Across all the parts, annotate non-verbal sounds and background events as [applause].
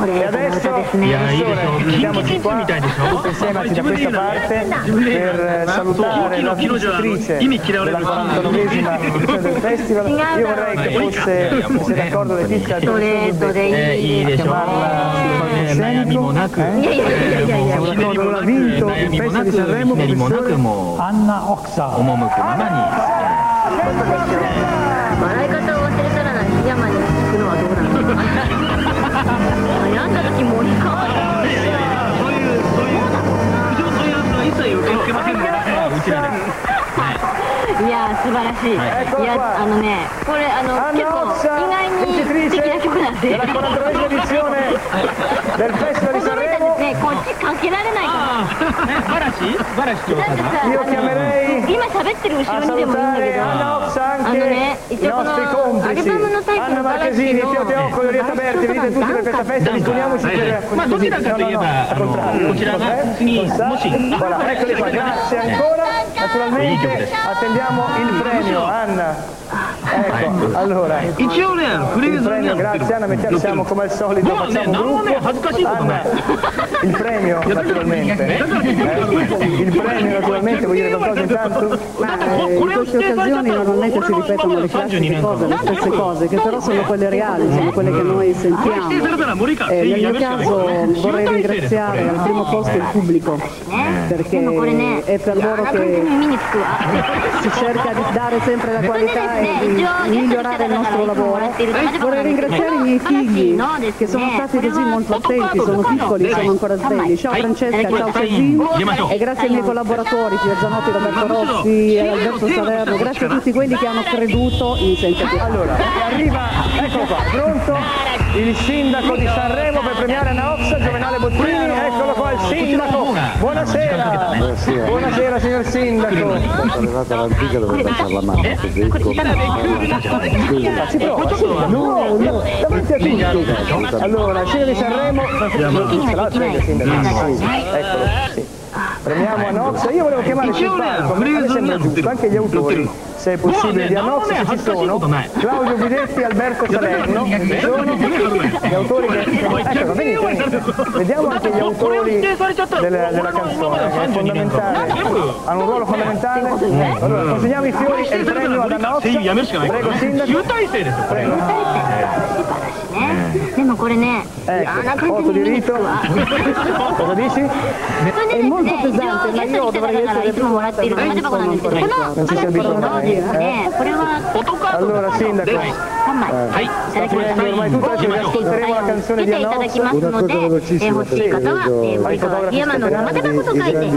それやだよ、ね、いやいいでしょキンキキンズみたいでしょ。自分で言うなね自分で言うなね大きいのキロじゃ意味嫌われるから違うだろういいかいやもう本当にそれぞれいいいいでしょ悩みもなくひねりもなくひねりもなくもう赴くままに笑い方を忘れたら檜山に行くのはどうなの素晴らしい、い、やあのねこれあの結構意外に素敵な曲なんでこっちかけられないか。今喋ってる後ろにでも。アルバムのタイト。Ecco, ecco, allora, il premio, grazie Anna, mettiamo, siamo come al solito, facciamo un gruppo. Anna, il premio naturalmente, eh, il premio naturalmente vuol dire qualcosa intanto? Eh, eh, in queste occasioni normalmente si ripetono le classiche cose, le stesse cose, che però sono quelle reali, sono quelle che noi sentiamo. Eh, nel mio caso vorrei ringraziare al primo posto il pubblico, perché è per loro che si cerca di dare sempre la qualità e di migliorare il nostro lavoro. Eh, vorrei ringraziare i miei figli che sono stati così molto attenti, sono piccoli, sono ancora svegli. Ciao Francesca, ciao Sergio e grazie ai miei collaboratori Pier Zanotti, Roberto Rossi e Alberto Salerno, grazie a tutti quelli che hanno creduto in Senza Allora, arriva, ecco qua, pronto? Il sindaco di Sanremo per premiare Naoxa, Giovenale Bottini sindaco, buonasera, buonasera signor sindaco, Sono arrivato all'antica dove passare la mano, così prova, no, no, davanti a tutti, allora il sindaco di Sanremo, il eccolo, sì. Premiamo Anox, io volevo chiamare sul palco, a me sembra giusto, anche gli autori, se è possibile, di Anox se ci sono, Claudio Guidetti e Alberto Salerno, ci sono gli autori che... Ecco, venite. vediamo anche gli autori della, della canzone, che è fondamentale, hanno un ruolo fondamentale. Allora, consegniamo i fiori e il premio ad い。prego 集 sindaco, prego. ねでもこれね嫌な Ecco, 感じ otto に di 耳につ rito, くわ cosa dici? それでですね。一応ゲストに来てたからいつももらってい。んですけどこの話のですねこれは Allora sindaco, 3枚はい。いただきました ormai tutto adesso vi ascolteremo la canzone 出 di ていただ.きますので、えー欲しい方は、えー、森川秋山の玉手箱と書いて、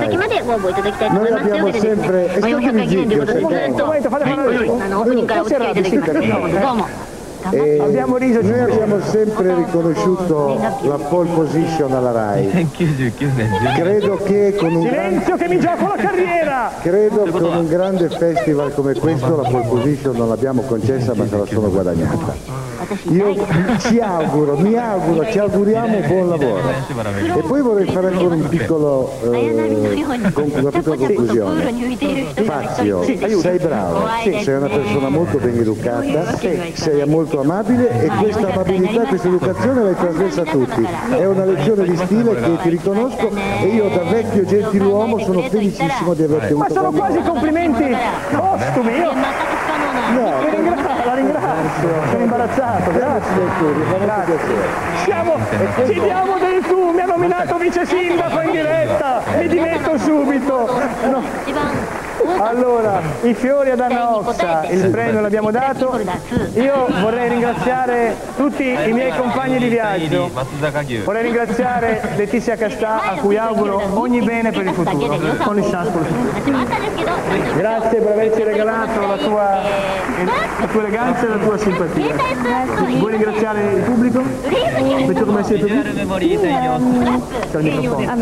先までご応募いただきたいと思います。というわけでですね、まあ、400回記念ということで、ずっと、Momento, fate parlare. あの、オープニングからお付き合いいただきまして、どうも、Eh, abbiamo riso noi abbiamo sempre riconosciuto la pole position alla RAI. [laughs] Credo che con un Silenzio gran... che mi gioco la carriera! Credo con un grande festival come questo la pole position non l'abbiamo concessa ma se la sono guadagnata. Io ci auguro, mi auguro, ci auguriamo buon lavoro. E poi vorrei fare ancora un piccolo, eh, una piccola conclusione. Fazio, sei bravo, sei una persona molto ben educata, sei molto amabile e questa amabilità, questa educazione l'hai trasmessa a tutti. È una lezione di stile che ti riconosco e io da vecchio gentiluomo sono felicissimo di averti avuto. Ma sono quasi complimenti postumi, io. No, Grazie. Sono imbarazzato, grazie. Grazie. Siamo, ci diamo del tu, mi ha nominato vice sindaco in diretta, mi dimetto subito. No. Allora, i fiori ad Anna Ossa, il premio l'abbiamo dato. Io vorrei ringraziare tutti i miei compagni di viaggio. Vorrei ringraziare Letizia Castà a cui auguro ogni bene per il futuro, con il Sascolo. Grazie per averci regalato la tua, la tua eleganza e la tua simpatia. Vuoi ringraziare il pubblico? Vedo come siete lì? Ah,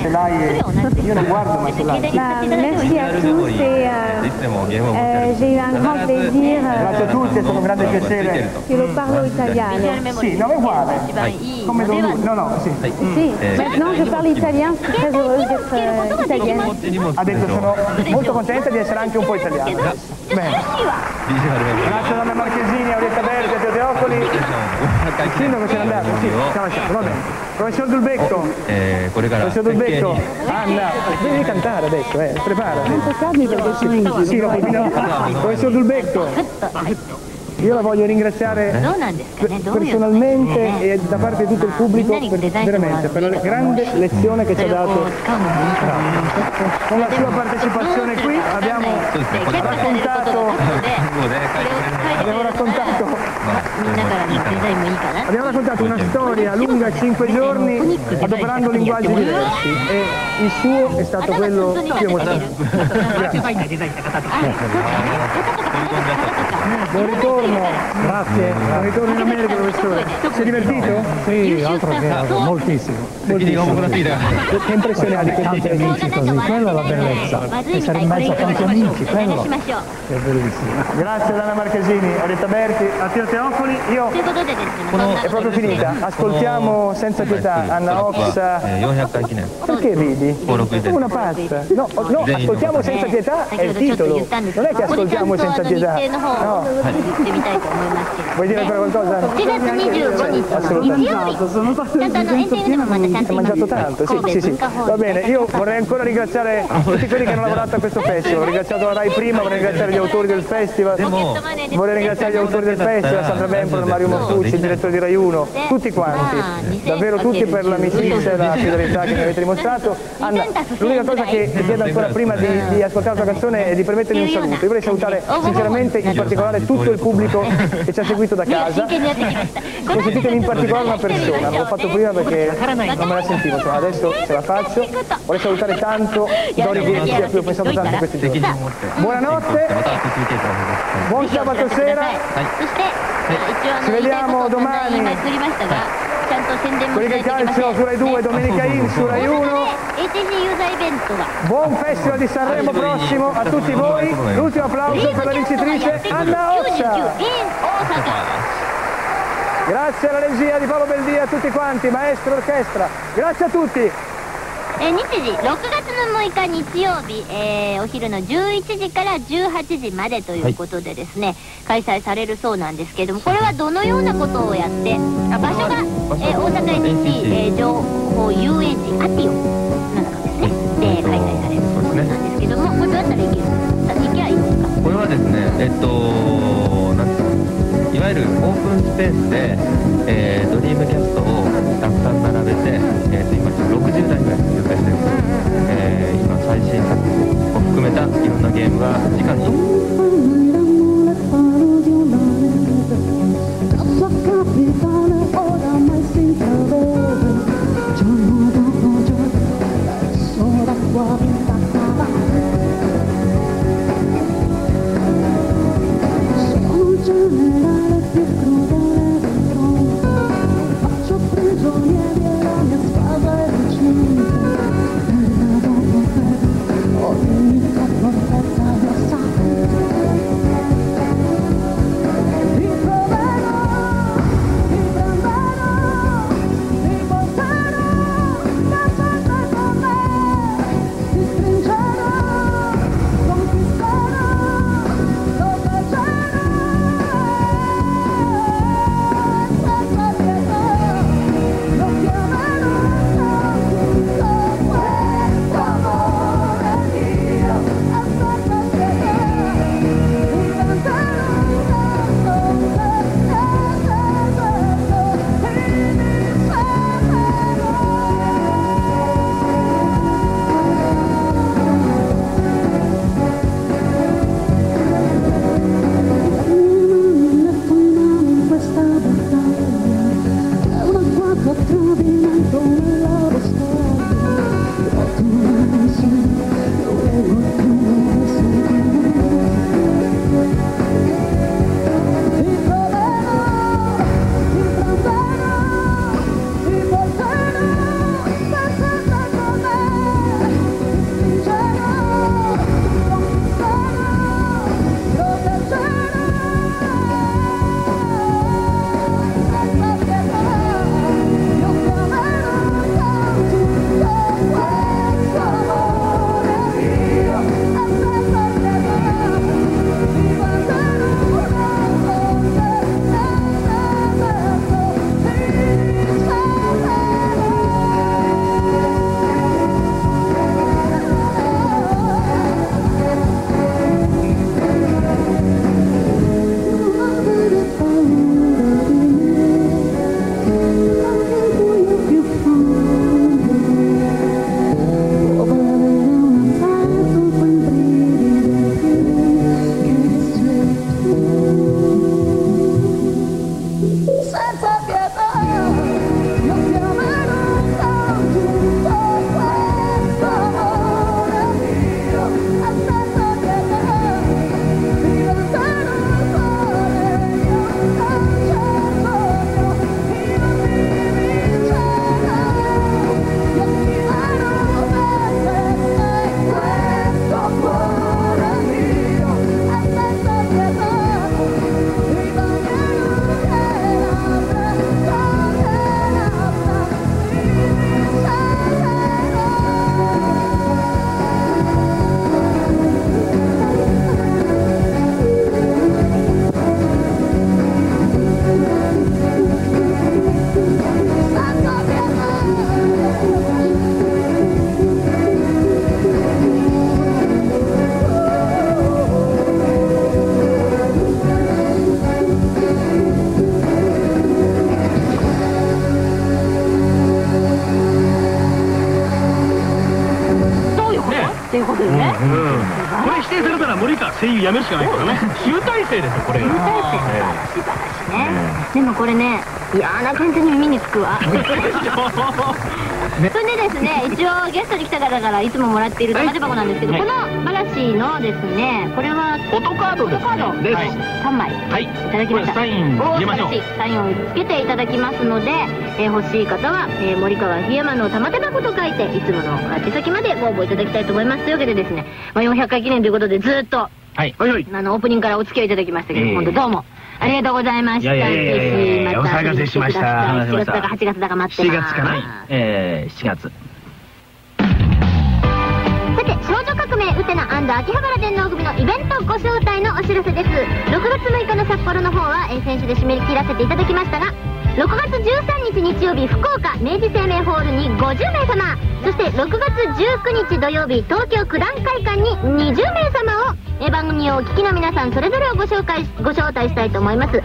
ce l'hai? Io non guardo ma ce l'hai à tous et euh, euh, j'ai eu un grand plaisir. Grazie a euh, tutti, è stato un grande piacere. Che lo parlo italiano. Sì, non è uguale. Come lo No, no, sì. Sì, eh, maintenant eh, je parle italien, sono très heureuse d'être euh, italienne. Ha detto sono molto contenta di essere anche un po' italiana. Bene. Grazie a Marchesini, Auretta Berger, Teodosoli il sindaco se n'è andato, sì, sta lasciando, va bene. Professor Dulbecco, oh, eh, professor Dulbecco, Anna, devi cantare adesso, eh, prepara. Sì, lo no, Professor Dulbecco, io la voglio ringraziare personalmente e da parte di tutto il pubblico veramente per la grande lezione che ci ha dato. Con la sua partecipazione qui abbiamo raccontato, abbiamo raccontato Abbiamo raccontato una storia lunga 5 giorni adoperando linguaggi diversi e il suo è stato quello più emotivo. Buon ritorno. Grazie. Buon ritorno in America professore. Si è divertito? Sì, altro che altro, moltissimo. Moltissimo. Che impressione ha di tanti amici così? Quella è la bellezza. Essere in mezzo a tanti amici, quello è bellissimo. Grazie Dana Marchesini, Arietta Berti, a Teo Teofoli. Napoli, io è proprio finita. Ascoltiamo senza pietà Anna Oxa. Perché ridi? Una pazza. No, no, ascoltiamo senza pietà è il titolo. Non è che ascoltiamo senza pietà. No. Vuoi dire ancora qualcosa? Assolutamente. Hai mangiato tanto? Sì, sì, sì. Va bene, io vorrei ancora ringraziare tutti quelli che hanno lavorato a questo festival. Ho ringraziato la Rai prima, vorrei ringraziare gli autori del festival. Vorrei ringraziare gli autori del festival, Sandra Bella sempre Mario Martucci, il direttore di Rai 1, tutti quanti, davvero tutti per l'amicizia e la fidelità che mi avete dimostrato. Anna, l'unica cosa che chiedo ancora prima di, di ascoltare la canzone è di permettermi un saluto. Io vorrei salutare sinceramente in particolare tutto il pubblico che ci ha seguito da casa. Consentitemi in particolare una persona, l'ho fatto prima perché non me la sentivo, insomma, adesso ce la faccio. Vorrei salutare tanto Dorio Ghezzi a cui ho pensato tanto in questi giorni. Buonanotte, buon sabato sera. Ci vediamo domani. Quelli che calcio su Rai 2, domenica in su Rai 1. Buon festival di Sanremo prossimo a tutti voi. L'ultimo applauso per la vincitrice Anna Ossa. Grazie alla regia di Paolo Beldia a tutti quanti, maestro orchestra. Grazie a tutti. えー日時6月の6日日曜日、えーお昼の11時から18時までということでですね、開催されるそうなんですけれどもこれはどのようなことをやってあ場所が、えー大阪 NTC、えー情報遊園地アティオの中ですね。で開催されるそうなんですけどもこれどうやったら行けるさ行けばいいんですか？これはですね。えっとなんていうの？いわゆるオープンスペースで、えードリームキャストをたくさん並べて、えーと今60台ぐらい紹介してるんです、えー今最新作を含めたいろんなゲームが直にいうことでね、これ否定されたら森川声優やめるしかないからね。集大成ですよこれ集大成。素晴らしいね、でもこれね嫌な感じに耳につくわ。[laughs] それでですね一応ゲストに来た方からいつももらっている玉手箱なんですけど、このバラシのですねこれはフォトカードですフォトカード。です。3枚。はい。いただきました。サイン入れましょう。サインをつけていただきますので、えー欲しい方は、えー森川檜山の玉手箱と書いていつもの宛先までご応募いただきたいと思います。というわけでですね、まあ、400回記念ということでずっとはいはいはい。あのオープニングからお付き合いいただきましたけど、ええ。本当どうもありがとうございましたいやいやいやお騒がせしました。7月だか8月だか待って7ます。月かな。えー、7月。さて少女革命ウテナ秋葉原電脳組のイベントご招待のお知らせです。6月6日の札幌の方は、えー先週で締め切らせていただきましたが6月13日日曜日福岡明治生命ホールに50名様そして6月19日土曜日東京九段会館に20名様を、え番組をお聞きの皆さんそれぞれをご紹介ご招待したいと思います、え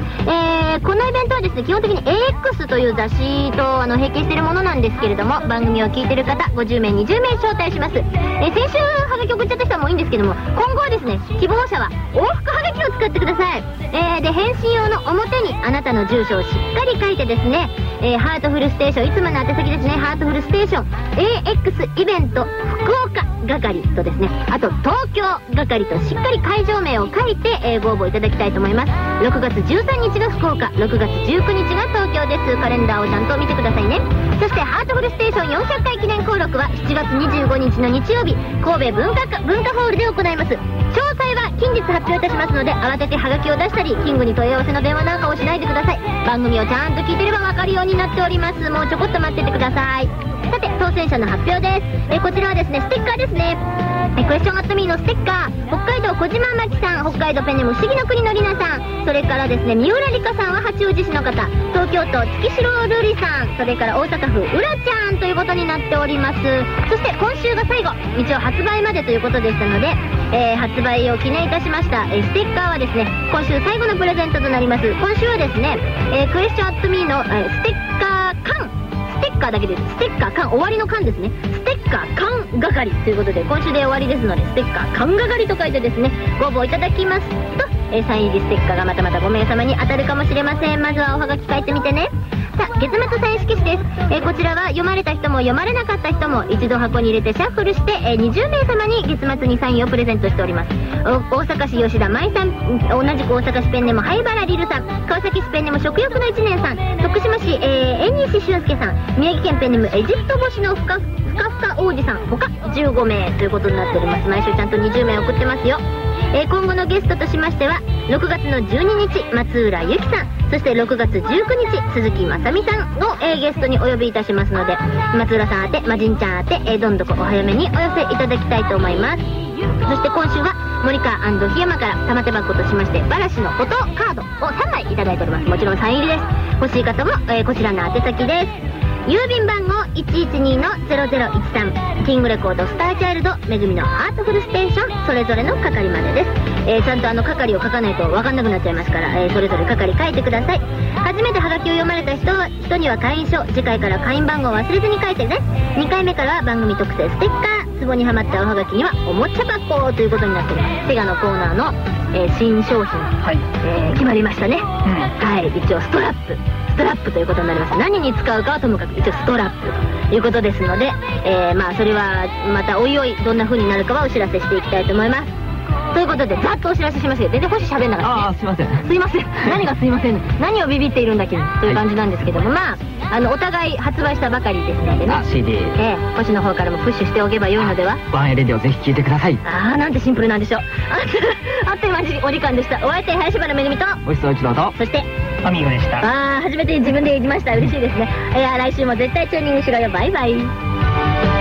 ーこのイベントはですね基本的に AX という雑誌とあの並携しているものなんですけれども番組を聞いている方50名20名招待します、えー先週ハガキ送っちゃった人はもういいんですけども今後はですね希望者は往復ハガキを使ってください、えーで返信用の表にあなたの住所をしっかり書いてですね、えハートフルステーションいつもの宛先ですねハートフルステーション AX イベント福岡係とですねあと東京係としっかり会場名を書いて、えご応募いただきたいと思います。6月13日が福岡6月19日が東京です。カレンダーをちゃんと見てくださいね。そしてハートフルステーション400回記念公録は7月25日の日曜日神戸文化文化ホールで行います。詳細は近日発表いたしますので慌ててハガキを出したりキングに問い合わせの電話なんかをしないでください。番組をちゃんと聞いてれば分かるようになっております。もうちょこっと待っててください。さて当選者の発表です。えこちらはですねステッカーですね。えクエスチョンアットミーのステッカー。北海道小島真紀さん北海道ペンネーム不思議の国のりなさん。それからですね三浦理香さんは八王子市の方。東京都月城瑠璃さん。それから大阪府うらちゃんということになっております。そして今週が最後一応発売までということでしたので、えー発売を記念いたしました、えーステッカーはですね今週最後のプレゼントとなります。今週はですね、えークエスチョンアットミーの、えステッカー缶。カーだけでステッカー缶終わりの缶ですね。ステッカー缶係ということで今週で終わりですのでステッカー缶係と書いてですねご応募いただきますと、えーサイン入りステッカーがまたまた5名様に当たるかもしれません。まずはおはがき書いてみてね。月末サイン色紙です、えーこちらは読まれた人も読まれなかった人も一度箱に入れてシャッフルして、えー20名様に月末にサインをプレゼントしております。大阪市吉田舞さん同じく大阪市ペンネーム灰原リルさん川崎市ペンネーム食欲の一年さん徳島市、えー、縁西俊介さん宮城県ペンネームエジプト星のふかふかふか王子さん他15名ということになっております。毎週ちゃんと20名送ってますよ。えー今後のゲストとしましては6月の12日松浦由紀さんそして6月19日鈴木雅美さんを、えーゲストにお呼びいたしますので松浦さん宛てまじんちゃん宛て、えーどんどこお早めにお寄せいただきたいと思います。そして今週は森川檜山から玉手箱としましてバラシのフォトカードを3枚いただいております。もちろんサイン入りです。欲しい方も、えーこちらの宛先です。郵便番号112-0013キングレコードスターチャイルドめぐみのハートフルステーション。それぞれの係までです、えーちゃんとあの係を書かないと分かんなくなっちゃいますから、えーそれぞれ係書いてください。初めてハガキを読まれた人は人には会員証。次回から会員番号を忘れずに書いてね。2回目からは番組特製ステッカー。ツボにはまったおはがきにはおもちゃ箱ということになってます。セガのコーナーの、えー新商品、はい。えー決まりましたね、はい。一応ストラップストラップということになります。何に使うかはともかく一応ストラップということですので、えーまあそれはまたおいおいどんな風になるかはお知らせしていきたいと思います。ということでざっとお知らせしましたけど全然星喋んなかった。ねああすいません。すいません。何がすいません。何をビビっているんだ君という感じなんですけども、まああのお互い発売したばかりですのでね。あ CD ええ保志の方からもプッシュしておけばよいのでは。ワンエレディオぜひ聴いてください。ああなんてシンプルなんでしょう。あ [laughs] あっという間にお時間でした。お相手林原めぐみと。おいしそう一郎と。そしてアミーゴでした。ああ初めて自分で言いました。嬉しいですね。いや来週も絶対チューニングしろよ。バイバイ。